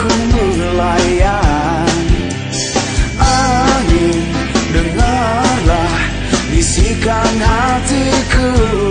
ku Angin dengarlah bisikan hatiku.